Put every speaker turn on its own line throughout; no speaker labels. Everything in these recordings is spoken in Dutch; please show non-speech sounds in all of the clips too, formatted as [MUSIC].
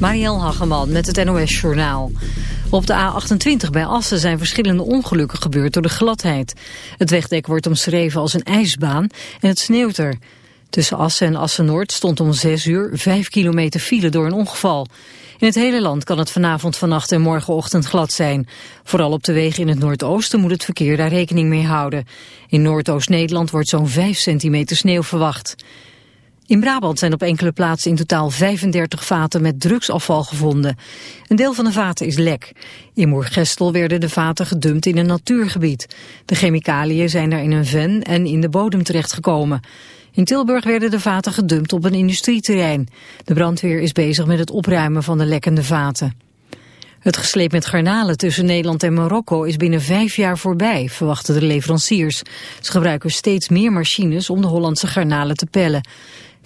Marielle Hageman met het NOS Journaal. Op de A28 bij Assen zijn verschillende ongelukken gebeurd door de gladheid. Het wegdek wordt omschreven als een ijsbaan en het sneeuwt er. Tussen Assen en Assen-Noord stond om 6 uur 5 kilometer file door een ongeval. In het hele land kan het vanavond, vannacht en morgenochtend glad zijn. Vooral op de wegen in het Noordoosten moet het verkeer daar rekening mee houden. In Noordoost-Nederland wordt zo'n 5 centimeter sneeuw verwacht. In Brabant zijn op enkele plaatsen in totaal 35 vaten met drugsafval gevonden. Een deel van de vaten is lek. In Moergestel werden de vaten gedumpt in een natuurgebied. De chemicaliën zijn daar in een ven en in de bodem terechtgekomen. In Tilburg werden de vaten gedumpt op een industrieterrein. De brandweer is bezig met het opruimen van de lekkende vaten. Het gesleep met garnalen tussen Nederland en Marokko is binnen vijf jaar voorbij, verwachten de leveranciers. Ze gebruiken steeds meer machines om de Hollandse garnalen te pellen.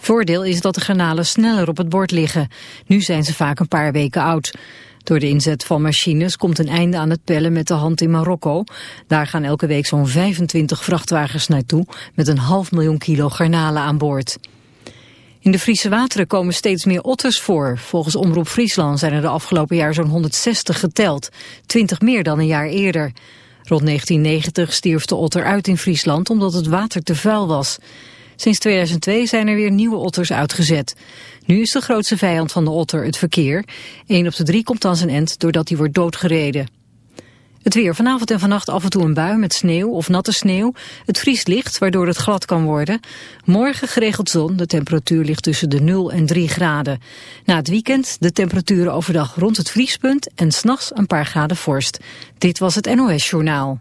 Voordeel is dat de garnalen sneller op het bord liggen. Nu zijn ze vaak een paar weken oud. Door de inzet van machines komt een einde aan het pellen met de hand in Marokko. Daar gaan elke week zo'n 25 vrachtwagens naartoe met een half miljoen kilo garnalen aan boord. In de Friese wateren komen steeds meer otters voor. Volgens Omroep Friesland zijn er de afgelopen jaar zo'n 160 geteld. 20 meer dan een jaar eerder. Rond 1990 stierf de otter uit in Friesland omdat het water te vuil was. Sinds 2002 zijn er weer nieuwe otters uitgezet. Nu is de grootste vijand van de otter het verkeer. Eén op de drie komt aan zijn end doordat hij wordt doodgereden. Het weer vanavond en vannacht af en toe een bui met sneeuw of natte sneeuw. Het vriest licht, waardoor het glad kan worden. Morgen geregeld zon, de temperatuur ligt tussen de 0 en 3 graden. Na het weekend de temperaturen overdag rond het vriespunt en s'nachts een paar graden vorst. Dit was het NOS Journaal.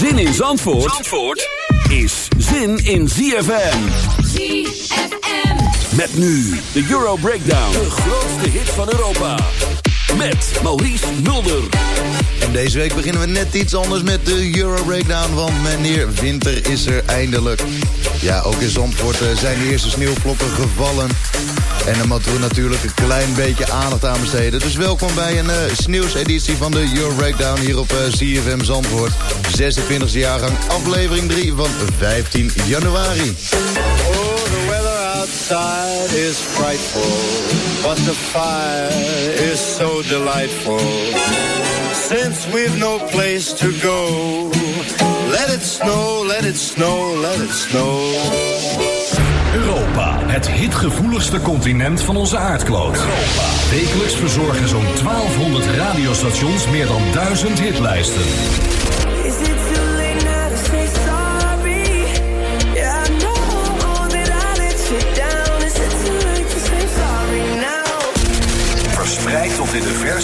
Zin in Zandvoort, Zandvoort is zin in ZFM.
ZFM.
Met nu de Euro Breakdown. De grootste hit van Europa. Met Maurice Mulder.
En deze week beginnen we net iets anders met de Euro Breakdown, want meneer Winter is er eindelijk. Ja, ook in Zandvoort eh, zijn de eerste sneeuwvlokken gevallen. En dan moeten we natuurlijk een klein beetje aandacht aan besteden. Dus welkom bij een uh, sneeuwseditie van de Euro Breakdown hier op uh, CFM Zandvoort. 26e jaargang, aflevering 3 van 15 januari.
Oh, the weather outside is frightful, but the fire is so delightful. Since we've no place to go, let it snow, let it snow, let it snow.
Europa, het hitgevoeligste continent van onze aardkloot. Wekelijks verzorgen zo'n 1200 radiostations meer dan 1000 hitlijsten.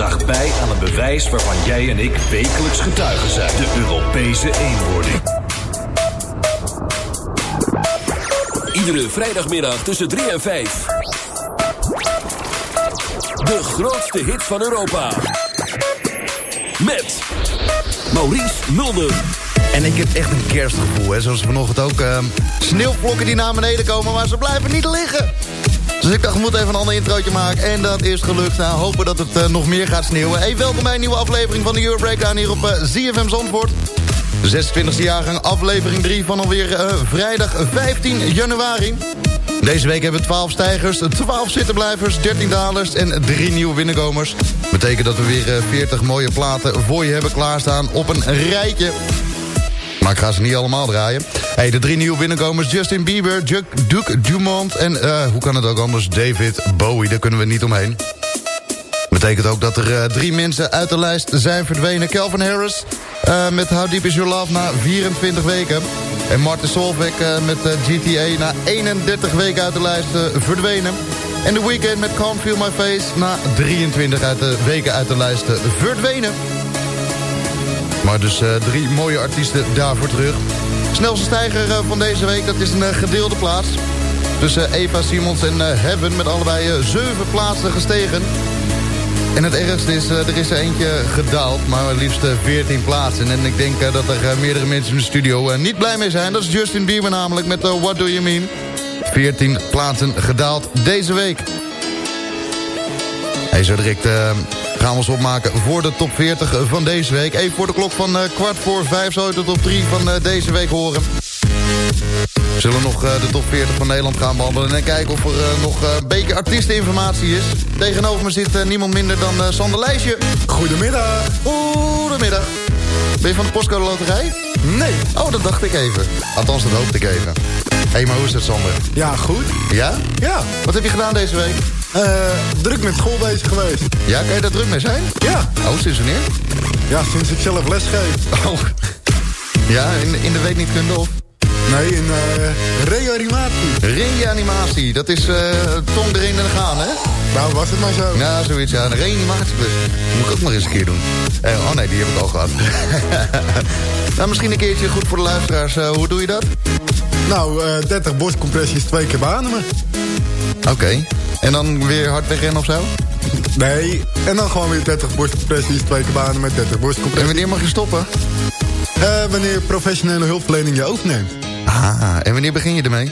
draagt bij aan een bewijs waarvan jij en ik wekelijks getuigen zijn: de Europese eenwording.
Iedere vrijdagmiddag tussen 3 en 5. De grootste hit van Europa. Met Maurice Mulder.
En ik heb echt een kerstgevoel, hè. zoals vanochtend ook. ehm, sneeuwvlokken die naar beneden komen, maar ze blijven niet liggen. Dus ik dacht, ik moet even een ander introotje maken. En dat is gelukt. Nou, hopen dat het eh, nog meer gaat sneeuwen. Hey, welkom bij een nieuwe aflevering van de Euro Breakdown hier op eh, ZFM Zandvoort. De 26e jaargang, aflevering 3 van alweer eh, vrijdag 15 januari. Deze week hebben we 12 stijgers, 12 zittenblijvers, 13 dalers en 3 nieuwe binnenkomers. Betekent dat we weer eh, 40 mooie platen voor je hebben klaarstaan op een rijtje. Maar ik ga ze niet allemaal draaien. De drie nieuwe binnenkomers, Justin Bieber, Duke, Dumont en, eh, hoe kan het ook anders, David Bowie. Daar kunnen we niet omheen. Betekent ook dat er eh, drie mensen uit de lijst zijn verdwenen. Calvin Harris eh, met How Deep Is Your Love na 24 weken. En Martin Solveig met GTA na 31 weken uit de lijst verdwenen. En The Weeknd met Can't Feel My Face na 23 uit de weken uit de lijst verdwenen. Maar dus drie mooie artiesten daarvoor terug. Snelste stijger eh, van deze week, dat is een eh, gedeelde plaats. Tussen Eva Simons en eh, Heaven met allebei zeven plaatsen gestegen. En het ergste is, er is er eentje gedaald, maar liefst eh, 14 plaatsen. En ik denk dat er meerdere mensen in de studio niet blij mee zijn. Dat is Justin Bieber namelijk met What Do You Mean. 14 plaatsen gedaald deze week. Hey, zo direct gaan we ons opmaken voor de top 40 van deze week. Even voor de klok van eh, kwart voor vijf zou je de top 3 van eh, deze week horen. We zullen nog eh, de top 40 van Nederland gaan behandelen... en kijken of er eh, nog eh, een beetje artiesteninformatie is. Tegenover me zit eh, niemand minder dan eh, Sander Lijstje.
Goedemiddag.
Goedemiddag. Ben je van de postcode loterij?
Nee.
Oh, dat dacht ik even. Althans, dat hoopte ik even. Hé, hey, maar hoe is het, Sander?
Ja, goed.
Ja?
Ja.
Wat heb je gedaan deze week?
Eh, druk met school bezig geweest.
Ja, kan je daar druk mee zijn?
Ja.
Oh, sinds wanneer?
Ja, sinds ik zelf les geef.
Oh. Ja, in, in de week niet kunde of?
Nee, in eh reanimatie.
Reanimatie, dat is eh tong erin en gaan, hè?
Nou, was het maar zo.
Ja, zoiets, ja. Een reanimatieklus. Moet ik ook maar eens een keer doen. Eh, oh nee, die heb ik al gehad. [LAUGHS] nou, misschien een keertje goed voor de luisteraars. Hoe doe je dat?
Nou, eh 30 borstcompressies twee keer beademen.
Oké. En dan weer hard wegrennen of zo?
Nee, en dan gewoon weer 30 borstcompressies twee keer banen met 30
En
borstcompressies.
wanneer mag je stoppen?
Eh, wanneer professionele hulpverlening je overneemt.
Ah, en wanneer begin je ermee?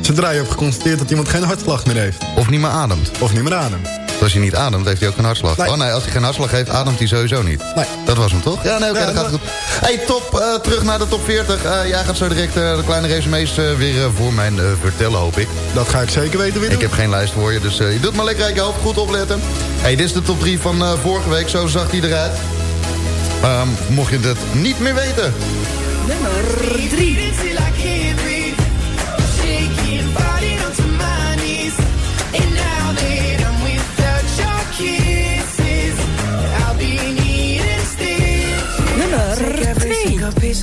Zodra je hebt geconstateerd dat iemand geen hartslag meer heeft.
Of niet meer ademt?
Of niet meer ademt.
Want als hij niet ademt, heeft hij ook geen hartslag. Oh nee, als hij geen hartslag heeft, ademt hij sowieso niet. Dat was hem toch? Ja, nee, oké, dat gaat goed. hey, top, eh, terug naar de top 40. Eh, jij gaat zo direct eh, de kleine resumes weer voor mij vertellen, hoop ik.
Dat ga ik zeker weten weer
Ik heb geen lijst voor je, dus je doet maar lekker uit je. Goed opletten. hey, dit is de top 3 van vorige week. Zo zag hij eruit. Ehm, mocht je het niet meer weten.
Nummer 3.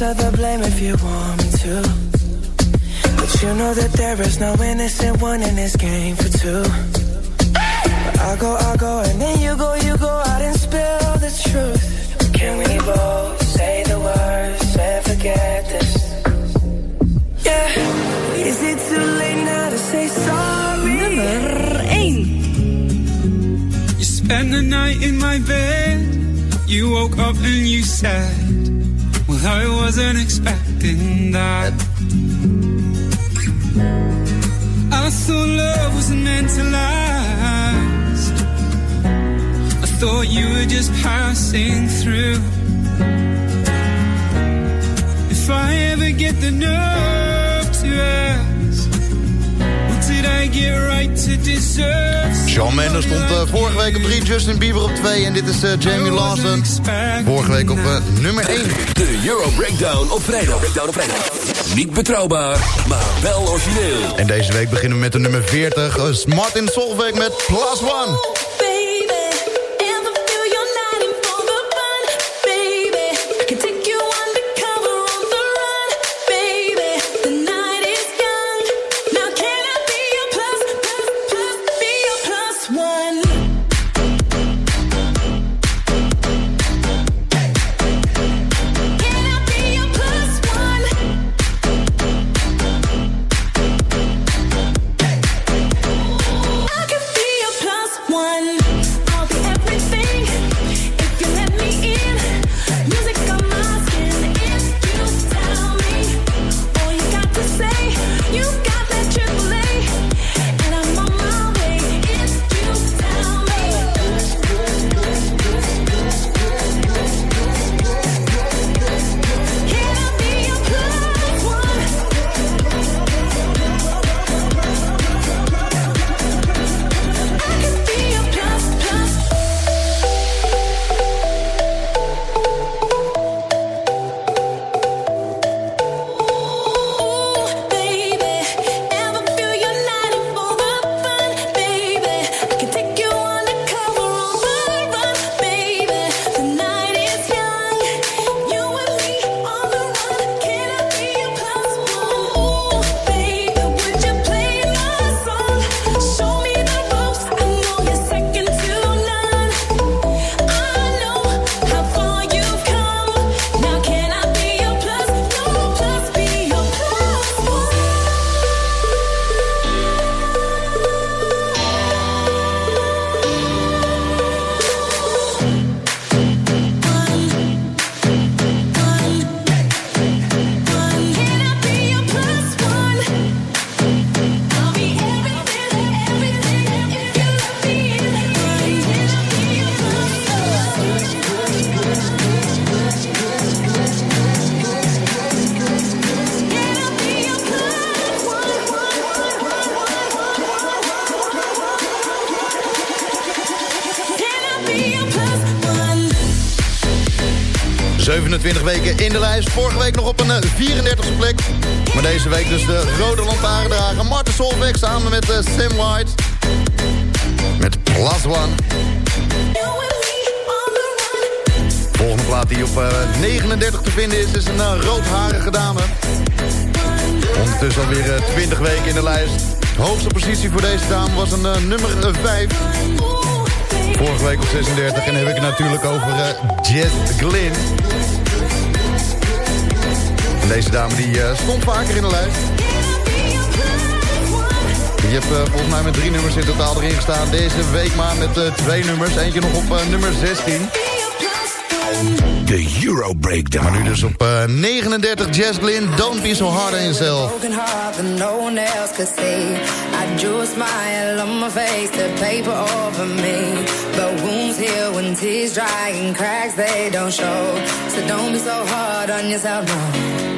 Of the blame if you want me to. But you know that there is no innocent one in this game for two. But I go, I go, and then you go, you go out and spill the truth. Can we both say the words and forget this? Yeah. Is it too late now to say sorry?
Nummer 1.
You spent the night in my bed. You woke up and you said, Well, I wasn't expecting that. I thought love wasn't meant to last. I thought you were just passing through. If I ever get the nerve to
Shawn Mendes stond uh, vorige week op 3, Justin Bieber op 2 en dit is uh, Jamie Lawson. Vorige week op uh, nummer 1.
De Euro Breakdown op vrijdag. Breakdown op vrijdag. Niet betrouwbaar, maar wel origineel.
En deze week beginnen we met de nummer 40. Uh, Martin Solveig met Plus One. Weken in de lijst. Vorige week nog op een 34e eh, plek. Maar deze week dus de rode lantaarndrager Martin Solveig samen met uh, Sam White. Met Plus One. Volgende plaat die op uh, 39 te vinden is, is een roodharige dame. Ondertussen alweer 20 weken in de lijst. hoogste positie voor deze dame was een nummer 5. Vorige week op 36 en dan heb ik het natuurlijk over Jess Glynn. Deze dame die uh, stond vaker in de lijst. Je hebt uh, volgens mij met drie nummers in totaal erin gestaan. Deze week maar met twee nummers. Eentje nog op nummer 16.
De Euro Breakdown.
Maar nu dus op 39 Jazz Glynn, Don't Be So Hard on Yourself. I drew a smile on my face, the paper over me. But wounds heal when tears dry and cracks they don't show. So don't be so hard on yourself, no.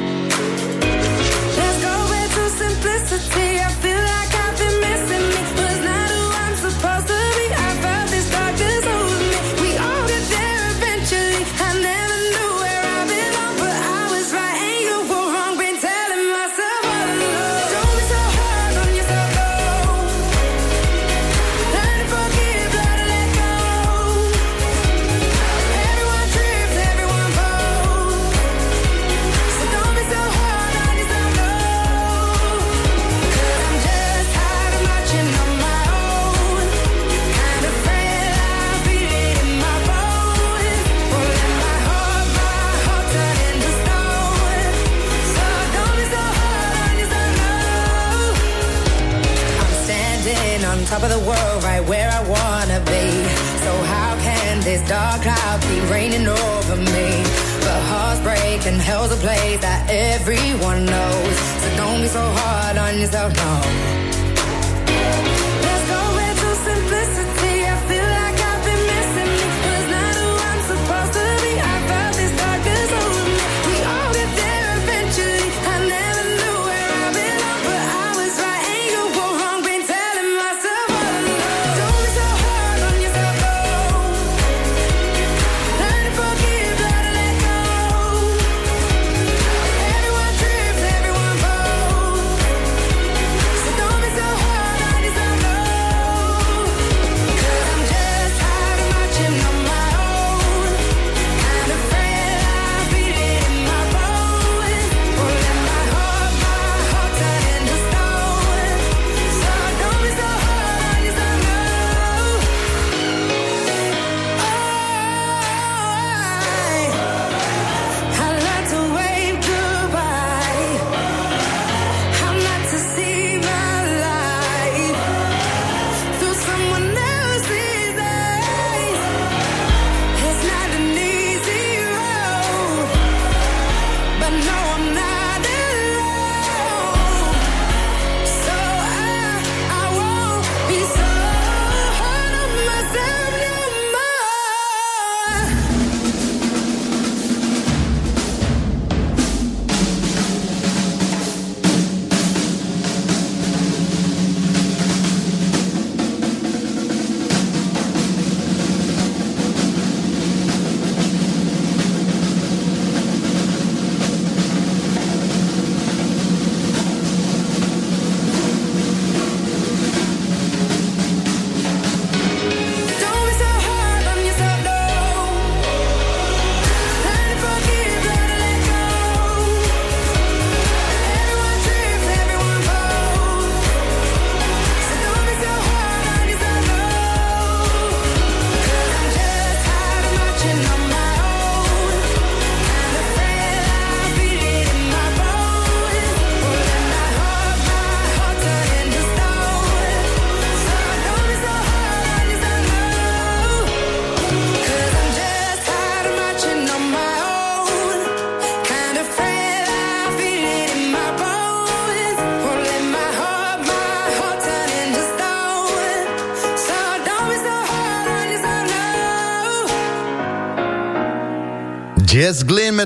Dark cloud be raining over me? But hearts break and hell's a place that everyone knows. So don't be so hard on yourself, no.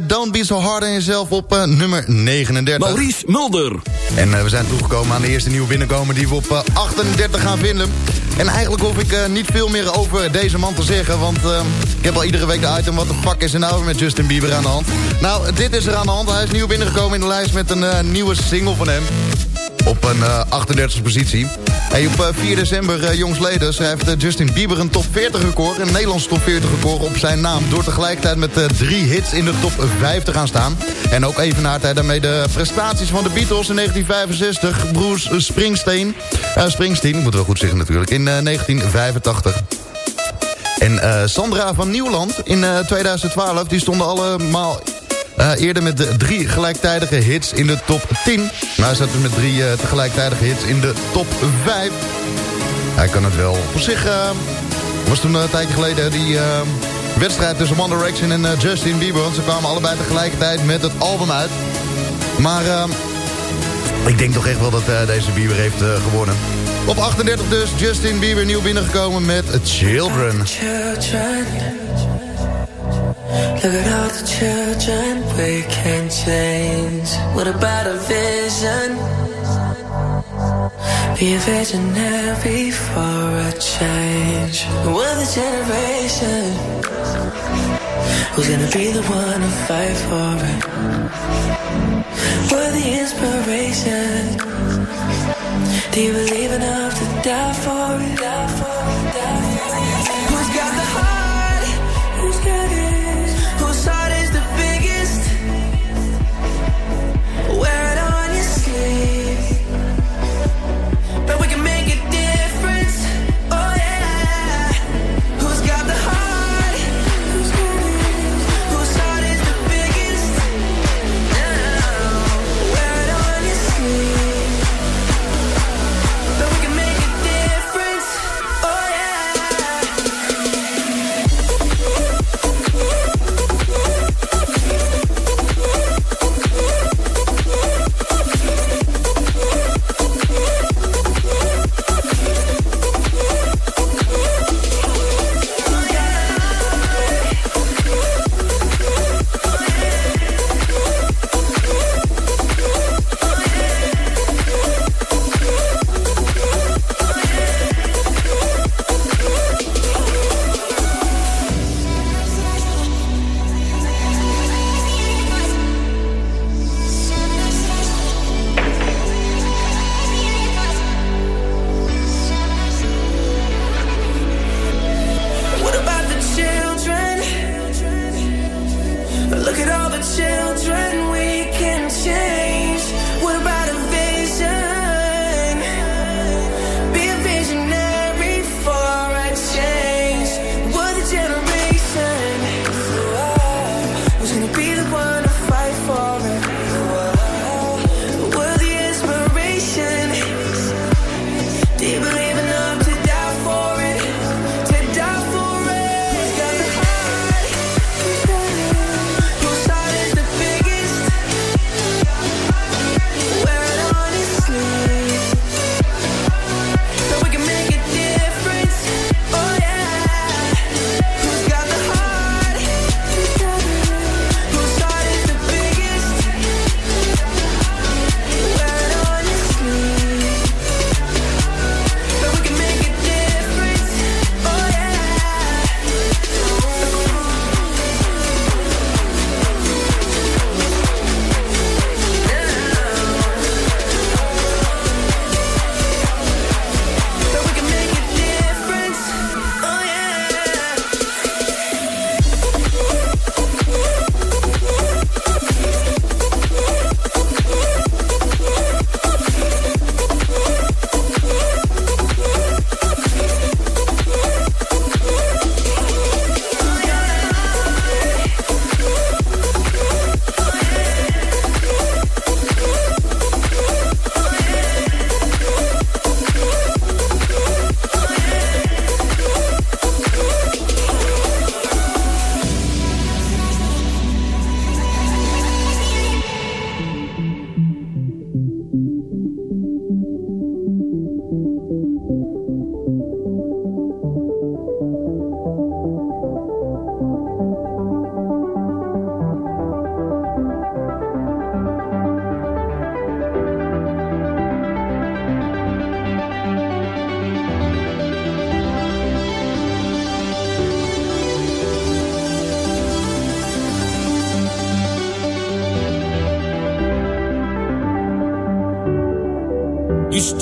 Met Don't Be So Hard on Yourself op uh, nummer 39.
Maurice Mulder.
En uh, we zijn toegekomen aan de eerste nieuwe binnenkomen die we op uh, 38 gaan vinden. En eigenlijk hoef ik niet veel meer over deze man te zeggen. Want ik heb al iedere week de item wat de fuck is er nou met Justin Bieber aan de hand. Nou, dit is er aan de hand. Hij is nieuw binnengekomen in de lijst met een nieuwe single van hem op een uh, 38e positie. Hey, op 4 uh, december, uh, jongsleden, uh, Justin Bieber een top 40 record. Een Nederlands top 40 record op zijn naam. Door tegelijkertijd met drie hits in de top 5 te gaan staan. En ook even hij daarmee de prestaties van de Beatles in 1965. Bruce Springsteen. Springsteen, moet wel goed zeggen natuurlijk. In 1985. En Sandra van Nieuwland in 2012, die stonden allemaal uh, eerder met drie gelijktijdige hits in de top 10. Nou, hij staat dus met drie uh, tegelijkertijd hits in de top 5. Hij kan het wel. Op zich uh, was toen een tijdje geleden die wedstrijd tussen One Direction en Justin Bieber. Want ze kwamen allebei tegelijkertijd met het album uit. Maar ik denk toch echt wel dat deze Bieber heeft gewonnen. Op 38 dus, Justin Bieber nieuw binnengekomen met Children. Children. Look at all the children we can change. What about a vision? Be a visionary for a change. We're the generation who's gonna be the one to fight for it. We're the inspiration. Do you believe enough to die for it? Die for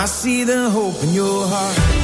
I, see the hope in your heart.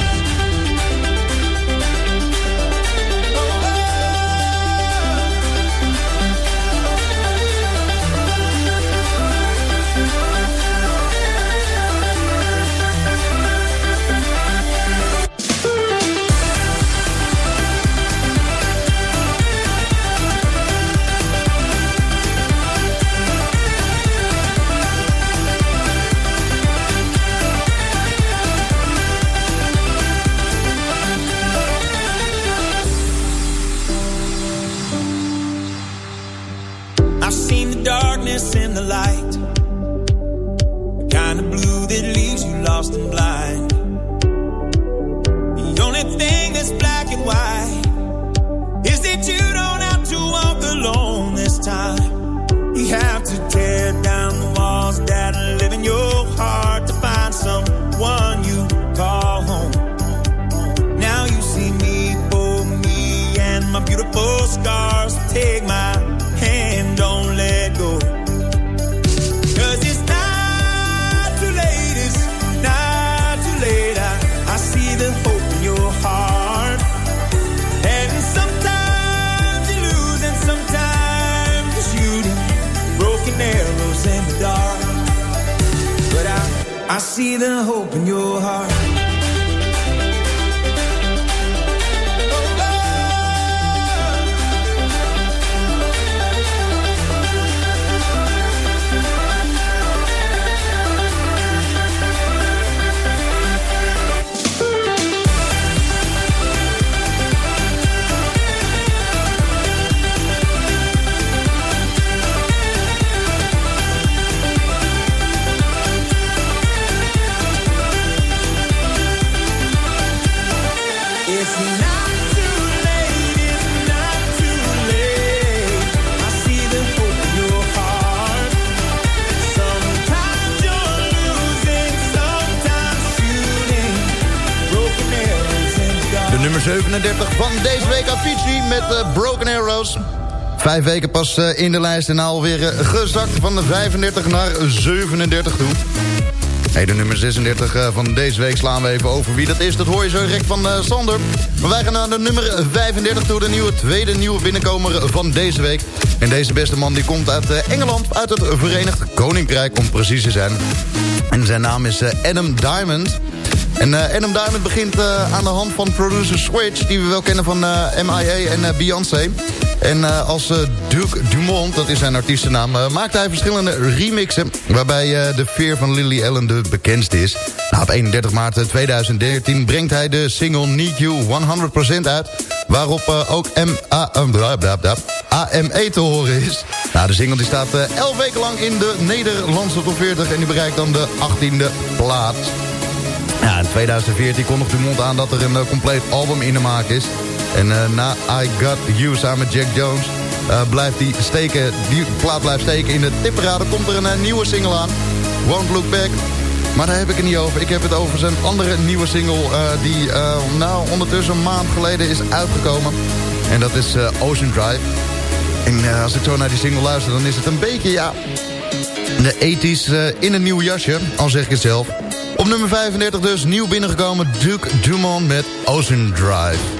37 van deze week Avicii met eh, Broken Arrows. Vijf weken pas eh, in de lijst en alweer eh, gezakt van de 35 naar 37 toe. Hey, de nummer 36 eh, van deze week slaan we even over wie dat is. Dat hoor je zo direct van Sander. Maar wij gaan naar de nummer 35 toe. De nieuwe, tweede nieuwe binnenkomer van deze week. En deze beste man die komt uit Engeland. Uit het Verenigd Koninkrijk om precies te zijn. En zijn naam is Adam Diamond. En eh, Adam Diamond begint eh, aan de hand van producer Switch... die we wel kennen van eh, MIA en Beyoncé. En als Duke Dumont, dat is zijn artiestennaam... maakt hij verschillende remixen... waarbij de veer van Lily Allen de bekendste is. Nou, op 31 maart 2013 brengt hij de single Need You 100% uit... waarop ook AME te horen is. Nou, de single die staat eh, 11 weken lang in de Nederlandse top 40... en die bereikt dan de 18e plaats. Ja, in 2014 kondigde Dumont aan dat er een eh, compleet album in de maak is. En eh, na I Got You samen met Jack Jones... eh, blijft die, steken, die plaat blijft steken in de tipperade. Komt er een nieuwe single aan. Won't Look Back. Maar daar heb ik het niet over. Ik heb het over zijn andere nieuwe single... die nou ondertussen een maand geleden is uitgekomen. En dat is Ocean Drive. En als ik zo naar die single luister... dan is het een beetje, ja... De 80s eh, in een nieuw jasje, al zeg ik het zelf. Op nummer 35 dus, nieuw binnengekomen Duke Dumont met Ocean Drive.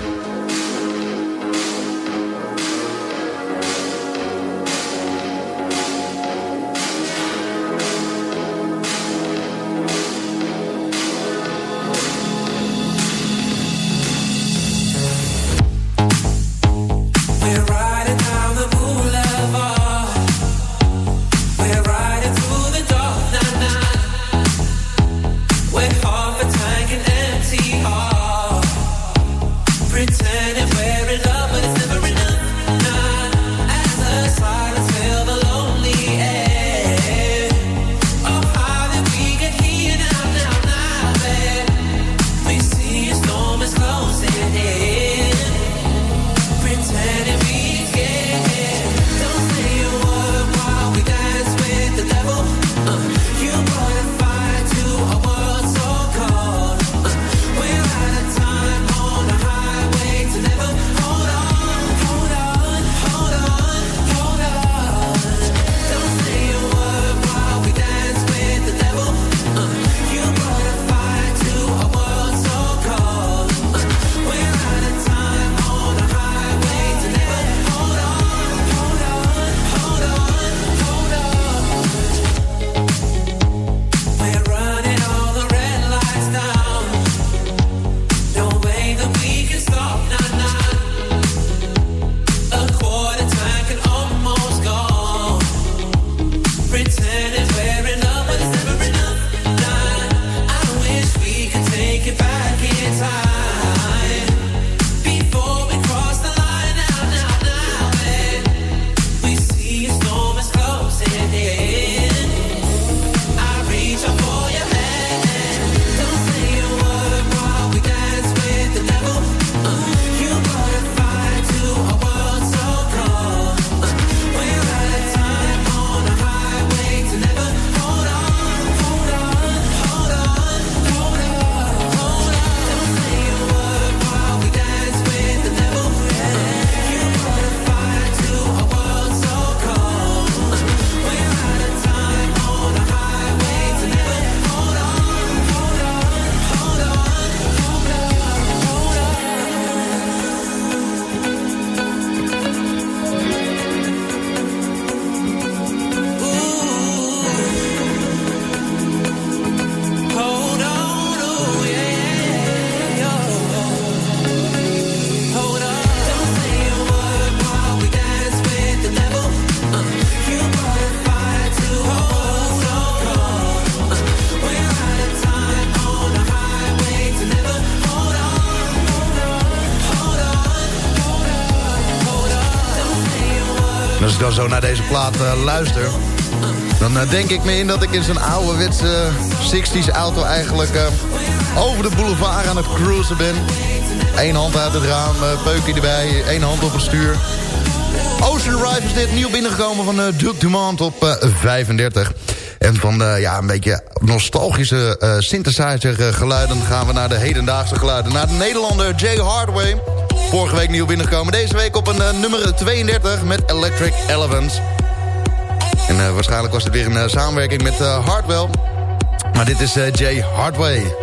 Naar deze plaat luister... dan denk ik me in dat ik in zo'n ouderwetse 60s auto eigenlijk... over de boulevard aan het cruisen ben. Eén hand uit het raam, peukje erbij, één hand op het stuur. Ocean Drive is dit nieuw binnengekomen van Duke Dumont op 35. En van ja, een beetje nostalgische uh, synthesizer geluiden... gaan we naar de hedendaagse geluiden. Naar de Nederlander Jay Hardway. Vorige week nieuw binnengekomen. Deze week op een uh, nummer 32 met Electric Elephants. En uh, waarschijnlijk was het weer een samenwerking met Hardwell. Maar dit is Jay Hardway.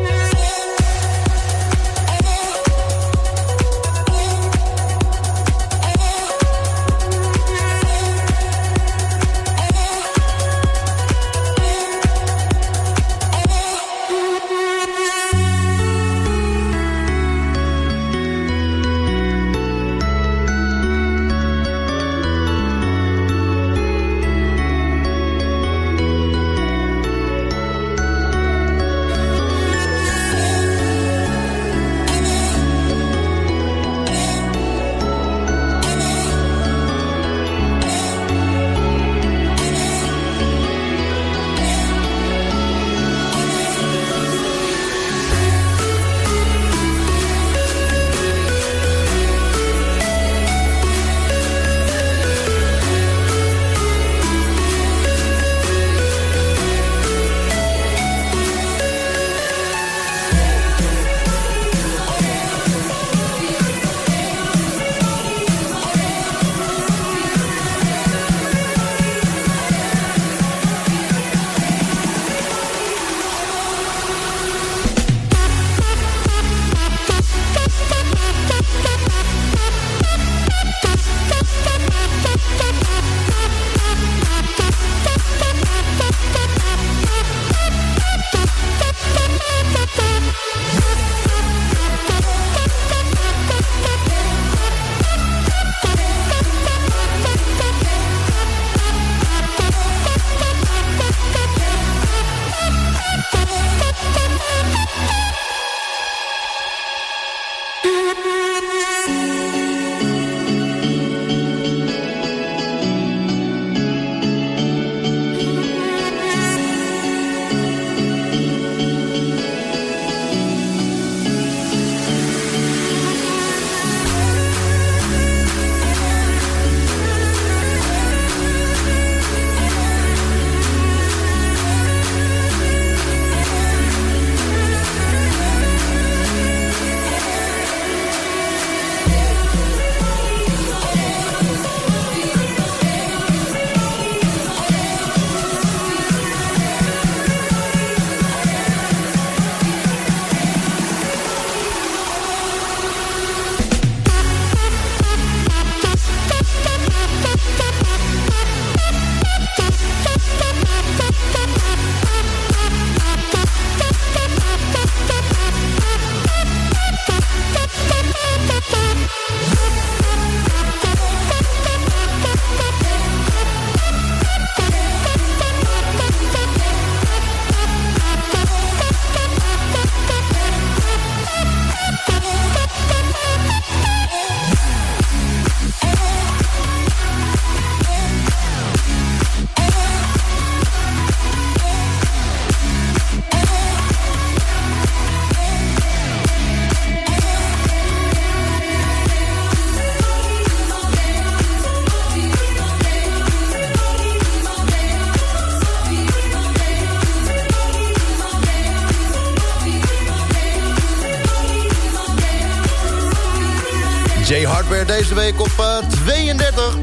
Deze week op 32.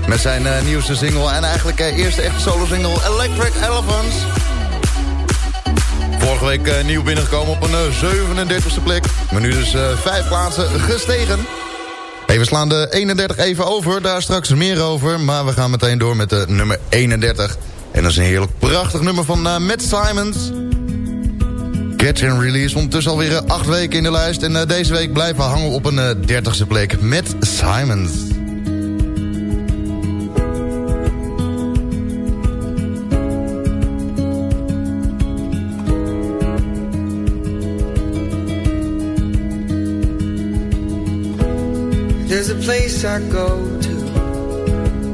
Eh, Met zijn uh, nieuwste single en eigenlijk uh, eerste echte solo single Electric Elephants. Vorige week nieuw binnengekomen op een 37e plek. Maar nu dus vijf plaatsen gestegen. We slaan de 31 even over, daar straks meer over. Maar we gaan meteen door met de nummer 31. En dat is een heerlijk prachtig nummer van Matt Simons. Catch and Release. Ondertussen alweer eh, acht weken in de lijst. En uh, deze week blijven we hangen op een uh, dertigste plek met Simons.
There's a place I go to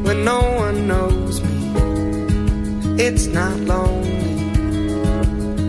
When
no one knows me. It's not lonely,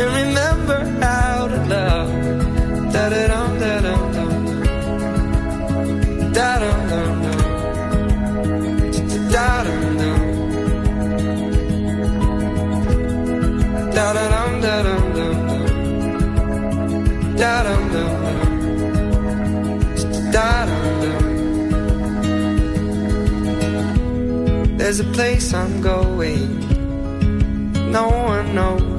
and remember how to love. Da da dum da dum dum. Da dum dum. Da dum dum. Da da dum da dum dum dum. Da dum dum. There's a place I'm going. No one knows.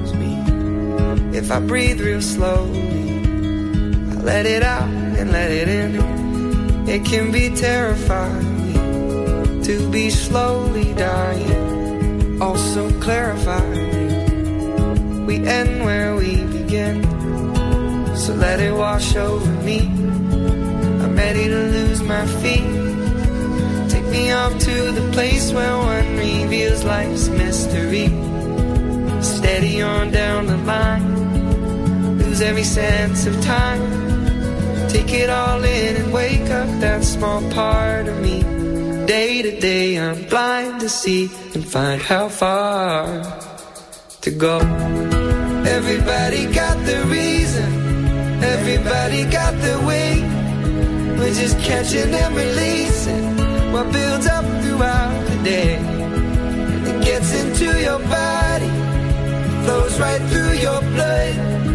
If I breathe real slowly, I let it out and let it in. It can be terrifying to be slowly dying. Also clarifying. We end where we begin. So let it wash over me. I'm ready to lose my feet. Take me off to the place where one reveals life's mystery. Steady on down every sense of time. Take it all in and wake up that small part of me. Day to day, I'm blind to see and find how far to go. Everybody got the reason. Everybody got the way. We're just catching and releasing what builds up throughout the day. It gets into your body, flows right through your blood.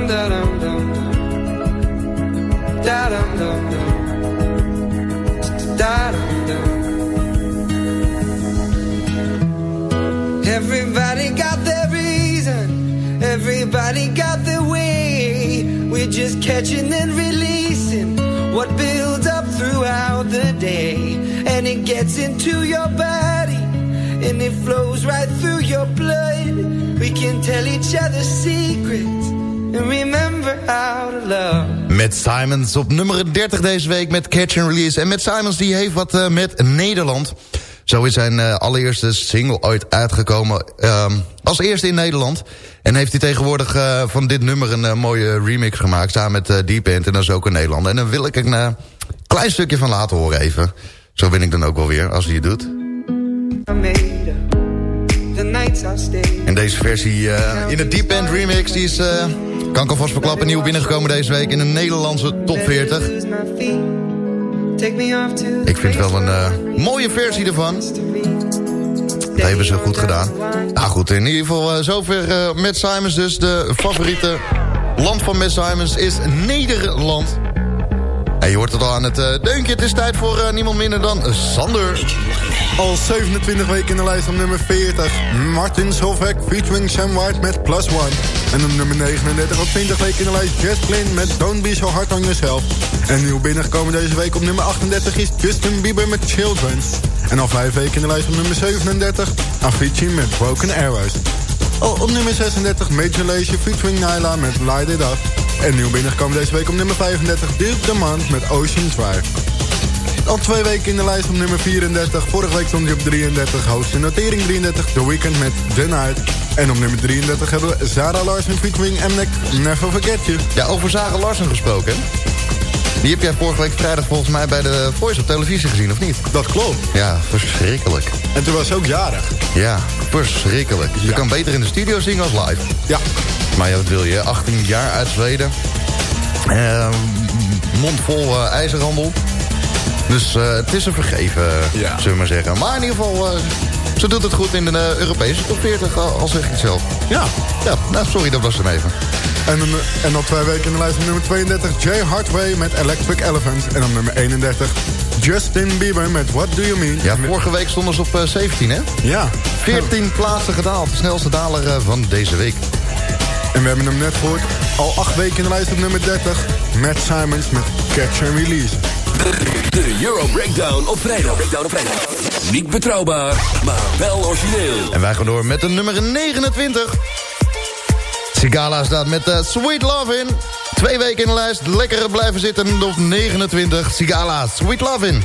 Just catching and releasing what builds up throughout the day. And it gets into your body. And it flows right through your blood. We can tell each other secrets. And remember how to love.
Met Simons op nummer 30 deze week met Catch and Release. En met Simons die heeft wat uh, met Nederland. Zo is zijn uh, allereerste single ooit uitgekomen. Um, als eerste in Nederland. En heeft hij tegenwoordig uh, van dit nummer een mooie remix gemaakt. Samen met Deep End. En dat is ook in Nederland. En dan wil ik een klein stukje van laten horen even. Zo ben ik dan ook wel weer als hij het doet. En deze versie in de Deep End remix die is... Kan ik alvast verklappen, nieuw binnengekomen deze week in een Nederlandse top 40. Ik vind wel een uh, mooie versie ervan. Dat hebben ze goed gedaan. Nou goed, in ieder geval uh, zover uh, Matt Simons dus. De favoriete land van Matt Simons is Nederland. En je hoort het al aan het deuntje. Het is tijd voor niemand minder dan Sander.
Al 27 weken in de lijst op nummer 40. Martin Solveig featuring Sam White met Plus One. En op nummer 39 al 20 weken in de lijst Jess Glynn met Don't Be So Hard On Yourself. En nieuw binnengekomen deze week op nummer 38 is Justin Bieber met Children. En al 5 weken in de lijst op nummer 37 Avicii met Broken Arrows. Al op nummer 36 Major Lazer featuring Nyla met Light It Up. En nieuw binnengekomen deze week op nummer 35 Duke Demand met Ocean Drive. Al twee weken in de lijst op nummer 34. Vorige week stond hij op 33. Hoogste notering 33. The Weeknd met The Night. En op nummer 33 hebben we Zara Larsen featuring Mnek Never Forget You.
Ja, over Zara Larsen gesproken. Die heb jij vorige week vrijdag volgens mij bij de Voice op televisie gezien, of niet?
Dat klopt.
Ja, verschrikkelijk.
En toen was ze ook jarig.
Ja, verschrikkelijk. Je kan beter in de studio zingen als live.
Ja.
Maar ja, wat wil je? 18 jaar uit Zweden. Uh, mond vol uh, ijzerhandel. Dus uh, het is een vergeven, ja. zullen we maar zeggen. Maar in ieder geval, uh, ze doet het goed in de Europese top 40, al zeg ik het zelf.
Ja.
Ja, nou sorry, dat was hem even.
En, en al twee weken in de lijst op nummer 32, Jay Hardway met Electric Elephant. En op nummer 31, Justin Bieber met What Do You Mean.
Ja, vorige week stonden ze op uh, 17, hè?
Ja.
14 plaatsen gedaald, de snelste daler van deze week.
En we hebben hem net gehoord, al acht weken in de lijst op nummer 30, Matt Simons met Catch and Release.
De, Euro Breakdown op vrijdag. Breakdown op vrijdag. Niet betrouwbaar, maar wel origineel.
En wij gaan door met de nummer 29. Sigala staat met uh, Sweet Love in. Twee weken in de lijst. Lekker blijven zitten op 29. Sigala, Sweet Love in.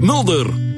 Mulder.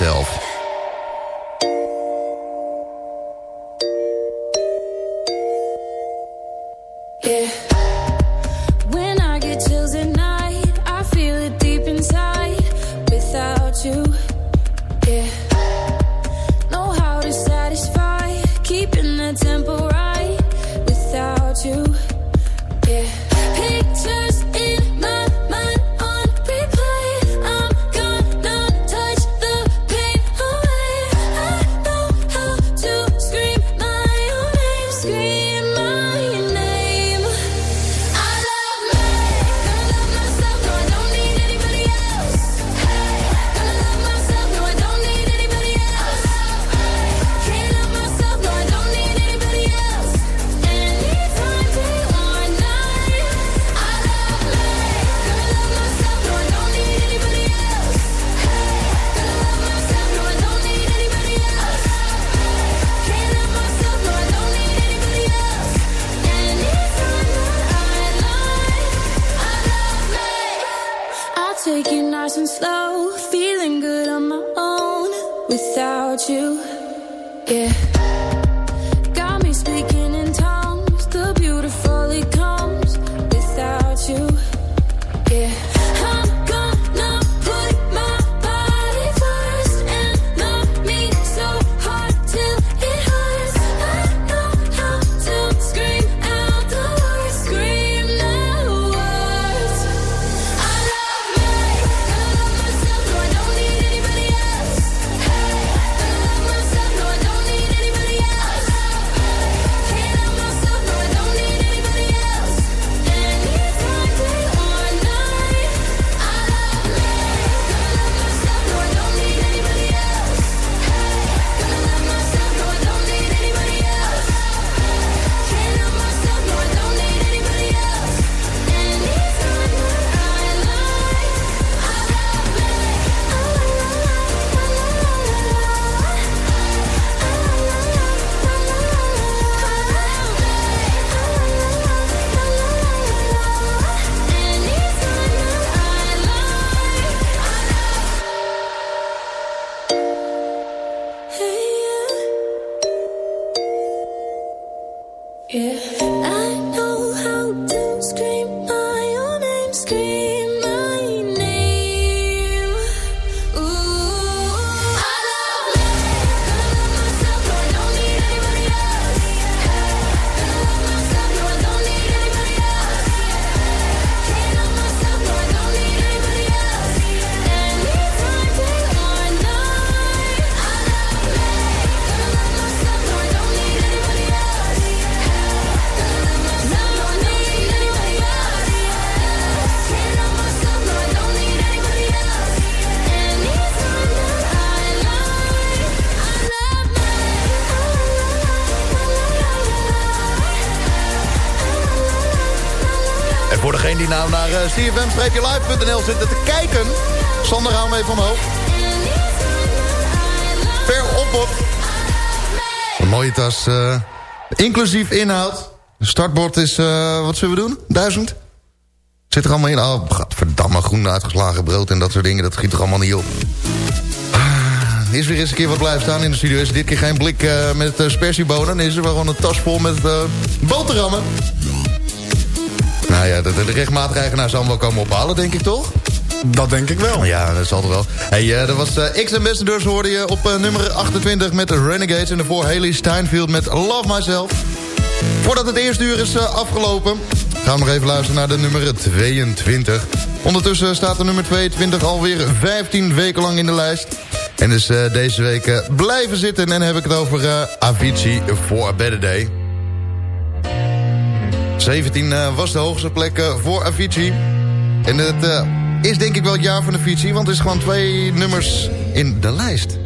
Love cfm-live.nl zitten te kijken. Sander, hou hem even omhoog. Per op. Een mooie tas. Uh, inclusief inhoud. Startbord is, uh, wat zullen we doen? Duizend? Zit er allemaal in? Oh, verdamme groen uitgeslagen brood en dat soort dingen. Dat giet er allemaal niet op. Ah, is weer eens een keer wat blijven staan in de studio. Is dit keer geen blik uh, met uh, spersiebonen. Is er wel gewoon een tas vol met boterhammen. Nou ja, de, de rechtmatige eigenaar zal hem wel komen ophalen, denk ik toch?
Dat denk ik wel.
Ja, dat zal er wel. Hey, uh, dat was uh, X Ambassadors hoorde je op uh, nummer 28 met de Renegades. En daarvoor Haley Steinfeld met Love Myself. Voordat het eerste uur is afgelopen, gaan we nog even luisteren naar de nummer 22. Ondertussen staat de nummer 22 alweer 15 weken lang in de lijst. En dus deze week blijven zitten. En dan heb ik het over Avicii for a Better Day. 17 eh, was de hoogste plek eh, voor Avicii. En het eh, is denk ik wel het jaar van Avicii... want er is gewoon twee nummers
in de lijst.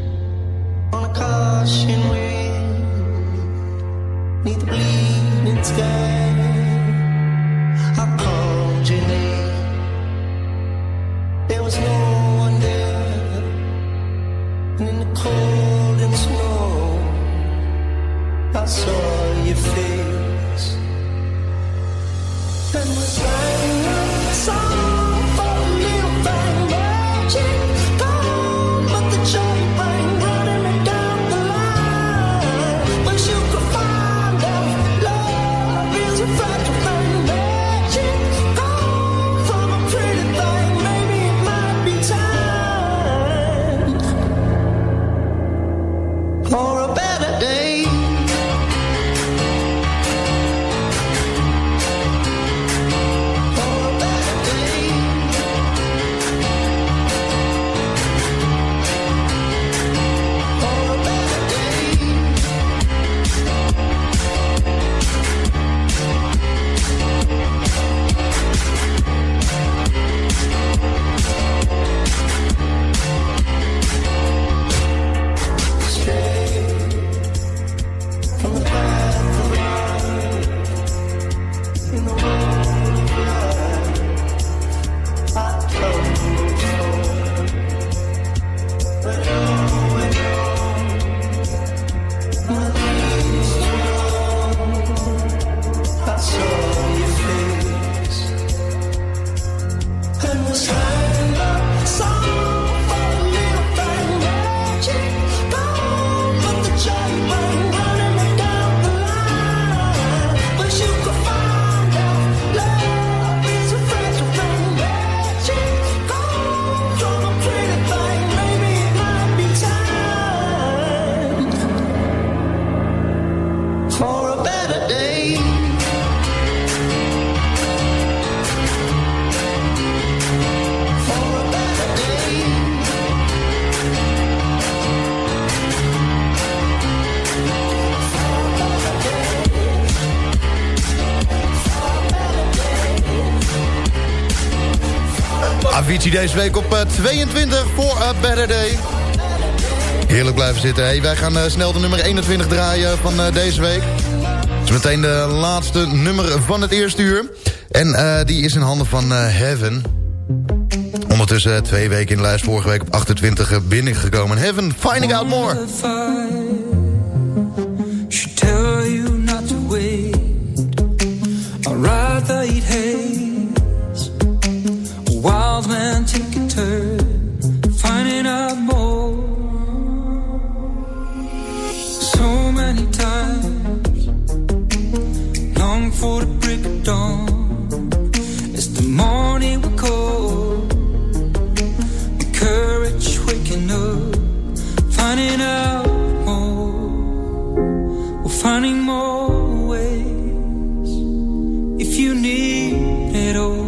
I saw your face
strange deze week op eh, 22 voor A Better Day. Heerlijk blijven zitten. Wij gaan eh, snel de nummer 21 draaien van deze week. Het is meteen de laatste nummer van het eerste uur. En die is in handen van Heaven. Ondertussen twee weken in de lijst. Vorige week op 28 binnengekomen. Heaven, finding out more.
middle